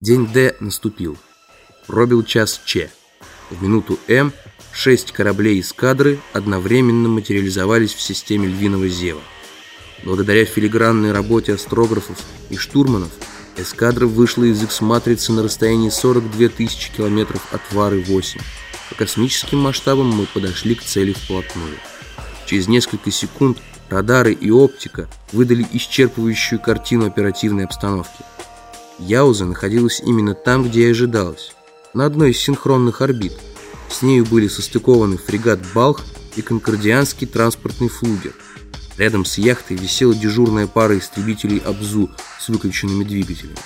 День Д наступил. Пробил час Ч. В минуту М шесть кораблей эскадры одновременно материализовались в системе львиного зева. Благодаря филигранной работе астрографов и штурманов эскадра вышла из X-матрицы на расстоянии 42 тысячи километров от Вары-8. По космическим масштабам мы подошли к цели вплотную. Через несколько секунд радары и оптика выдали исчерпывающую картину оперативной обстановки. Яуза находилась именно там, где и ожидалось, на одной из синхронных орбит. С нею были состыкованы фрегат «Балх» и конкордианский транспортный флугер. Рядом с яхтой висела дежурная пара истребителей «Абзу» с выключенными двигателями.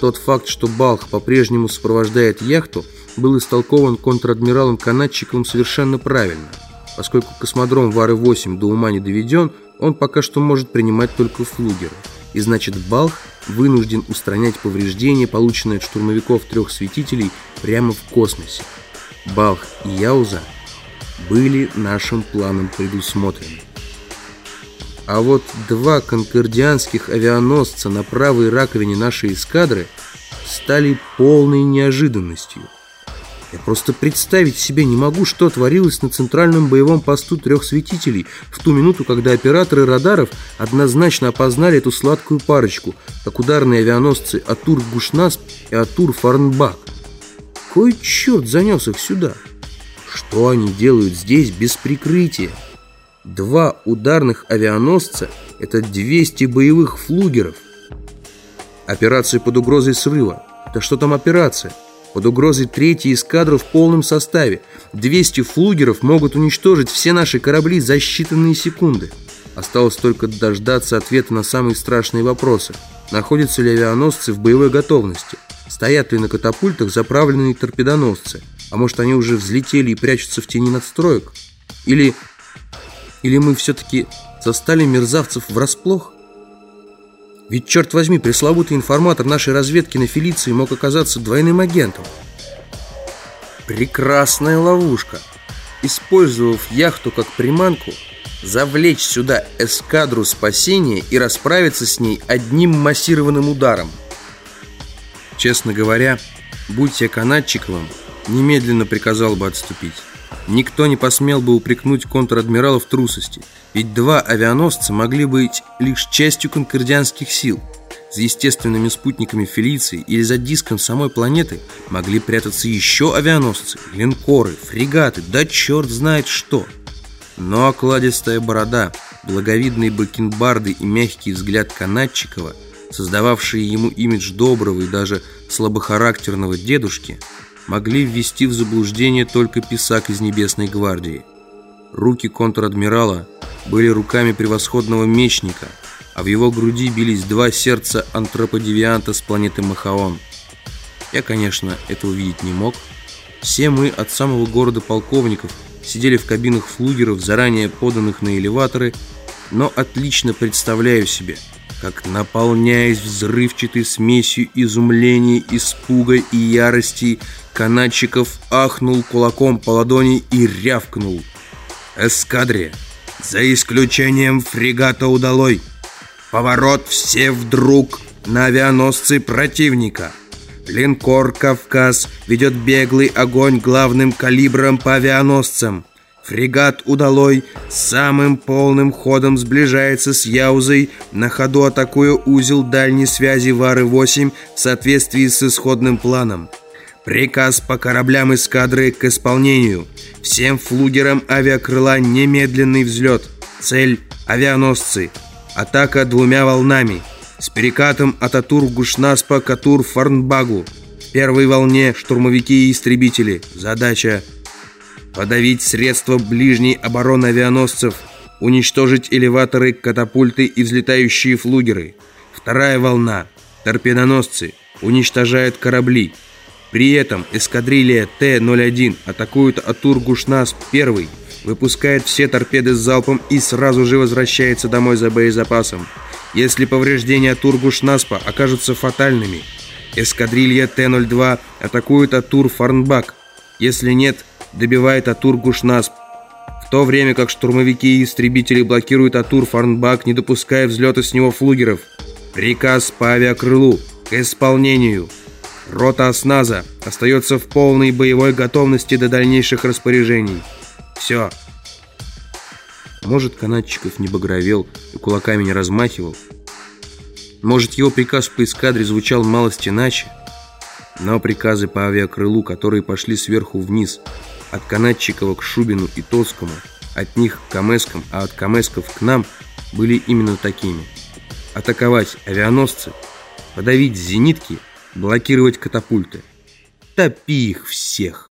Тот факт, что «Балх» по-прежнему сопровождает яхту, был истолкован контр-адмиралом-канатчиковым совершенно правильно. Поскольку космодром Вары-8 до ума не доведен, он пока что может принимать только флугеры. И значит, «Балх» вынужден устранять повреждения, полученные от штурмовиков трех светителей, прямо в космосе. Балх и Яуза были нашим планом предусмотрены. А вот два конкордианских авианосца на правой раковине нашей эскадры стали полной неожиданностью. Я просто представить себе не могу, что творилось на центральном боевом посту трех светителей в ту минуту, когда операторы радаров однозначно опознали эту сладкую парочку, как ударные авианосцы Атур Гушнасп и Атур Фарнбак. Кой черт занес их сюда? Что они делают здесь без прикрытия? Два ударных авианосца – это 200 боевых флугеров. Операция под угрозой срыва. Да что там операция? Под угрозой третьей эскадры в полном составе. 200 флугеров могут уничтожить все наши корабли за считанные секунды. Осталось только дождаться ответа на самые страшные вопросы. Находятся ли авианосцы в боевой готовности? Стоят ли на катапультах заправленные торпедоносцы? А может они уже взлетели и прячутся в тени надстроек? Или, или мы все-таки застали мерзавцев врасплох? Ведь, черт возьми, пресловутый информатор нашей разведки на Фелиции мог оказаться двойным агентом. Прекрасная ловушка. Использовав яхту как приманку, завлечь сюда эскадру спасения и расправиться с ней одним массированным ударом. Честно говоря, будь я канатчиковым, немедленно приказал бы отступить. Никто не посмел бы упрекнуть контр-адмирала в трусости, ведь два авианосца могли быть лишь частью конкордианских сил. За естественными спутниками Фелиции или за диском самой планеты могли прятаться еще авианосцы, линкоры, фрегаты, да черт знает что. Но окладистая борода, благовидные бакенбарды и мягкий взгляд Канатчикова, создававшие ему имидж доброго и даже слабохарактерного дедушки – могли ввести в заблуждение только писак из Небесной гвардии. Руки контр-адмирала были руками превосходного мечника, а в его груди бились два сердца антроподевианта с планеты Махаон. Я, конечно, этого видеть не мог. Все мы от самого города полковников сидели в кабинах флугеров, заранее поданных на элеваторы, но отлично представляю себе, как, наполняясь взрывчатой смесью изумления, испуга и ярости, Канатчиков ахнул кулаком по ладони и рявкнул. «Эскадре, за исключением фрегата «Удалой», поворот все вдруг на авианосцы противника. Линкор «Кавказ» ведет беглый огонь главным калибром по авианосцам. Фрегат «Удалой» самым полным ходом сближается с Яузой, на ходу атакуя узел дальней связи Вары-8 в соответствии с исходным планом. Приказ по кораблям эскадры к исполнению. Всем флугерам авиакрыла немедленный взлет. Цель – авианосцы. Атака двумя волнами. С перекатом от Атур-Гушнаспа к Атур-Фарнбагу. В первой волне штурмовики и истребители. Задача – подавить средства ближней обороны авианосцев, уничтожить элеваторы, катапульты и взлетающие флугеры. Вторая волна – торпедоносцы, уничтожают корабли. При этом эскадрилья Т-01 атакует Атур-Гушнас-1, выпускает все торпеды с залпом и сразу же возвращается домой за боезапасом. Если повреждения Атур-Гушнаспа окажутся фатальными, эскадрилья Т-02 атакует Атур-Фарнбак. Если нет, добивает Атур-Гушнасп. В то время как штурмовики и истребители блокируют Атур-Фарнбак, не допуская взлета с него флугеров. Приказ по авиакрылу к исполнению. Рота осназа остается в полной боевой готовности до дальнейших распоряжений. Все. Может, канатчиков не багровел и кулаками не размахивал. Может, его приказ по эскадре звучал малость иначе. Но приказы по авиакрылу, которые пошли сверху вниз, от Канатчикова к Шубину и Тоцкому, от них к Камескам, а от Камесков к нам, были именно такими. Атаковать авианосцы, подавить зенитки, блокировать катапульты. Топи их всех!